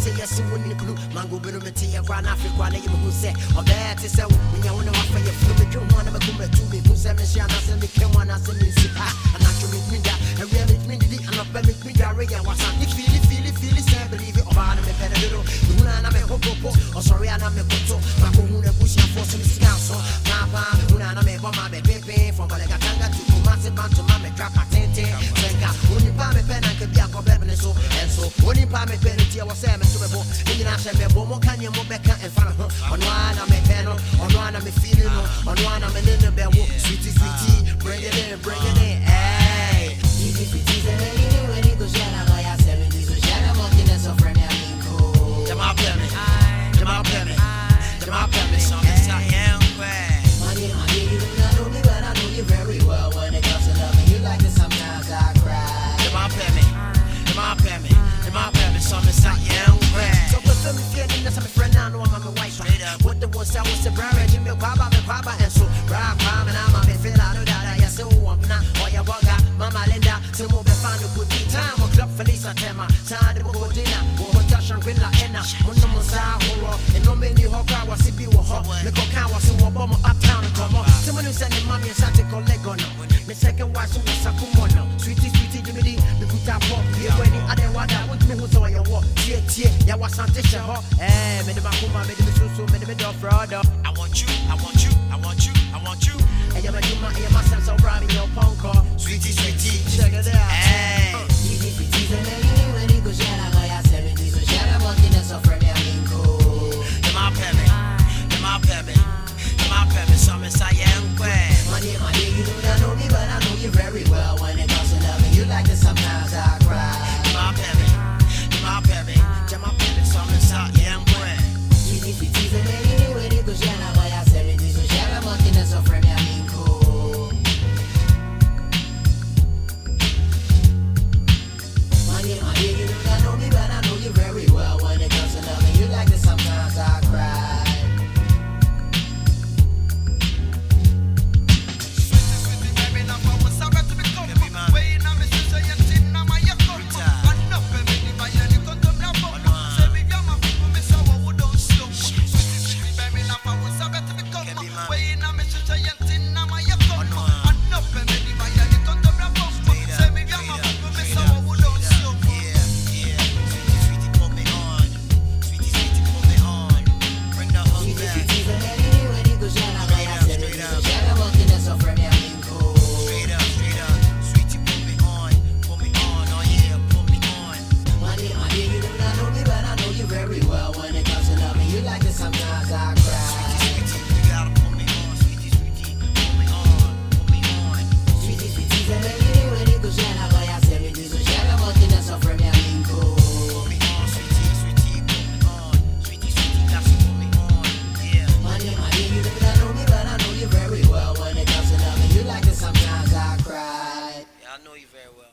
say yes, you wouldn't glue. Mango Benumati, a grand Africa, and you who say, oh, or that is a when you want to offer your food, but you want to come to me, who said, Miss Yana, send me came on us and me see her, and I should meet me that, and we are meeting the and up and meet me that, and what's up, you feel it, feel it, feel it, say, believe it, or I am a better little, you know, and I'm a hopo, or oh, sorry, and I'm a koto, my woman, and push your force in the scout, so, Papa, you know, and I'm a bomb, I'm a baby, from Bolgatanga to Kumasi, Bantu, Mamma, drop my tente, Venga, only Pammy Pen, I could be a cobble, and so, and so, only Pammy Pen. I was saying, to me, in I said, One more can you move back and find on I know I'm my wife. What the ones I was a brother, Jimmy, Papa, me Papa, and so, Rock, Pam, and I'm a feel I know that I so. I'm not, or your bugger, Mama Linda, to move the fan, good time, or club Felisa Tema, time to go dinner, or touch and Villa Enna, Monomo Sahoro, and no many hawker was if you were hot, Nico Kawa, so a bomb uptown and come on. Someone who sent mommy and Santa Collegono, the second wife, so Sakumono, tie yɛ wɔ asante hyɛ hɔ ɛɛ mede makoma mede me sunsun mede me dɔfrɛ ɔdɔ I want you, I want you, I want you, I want you. Ɛyɛ m'adwuma ɛyɛ m'asɛm sɛ wobra menyɛ ɔpɔnkɔ switi check it out. Ɛɛ yidi piti sɛ mɛyini wani ko hyɛra hɔ yɛ asɛm nti so hyɛra bɔ ki ne sɔfrɛ me aminko dema pɛ me dema pɛ me dema pɛ me sɔ me sa yɛ nkwɛ money money you know that know me I know you very well. know you very well.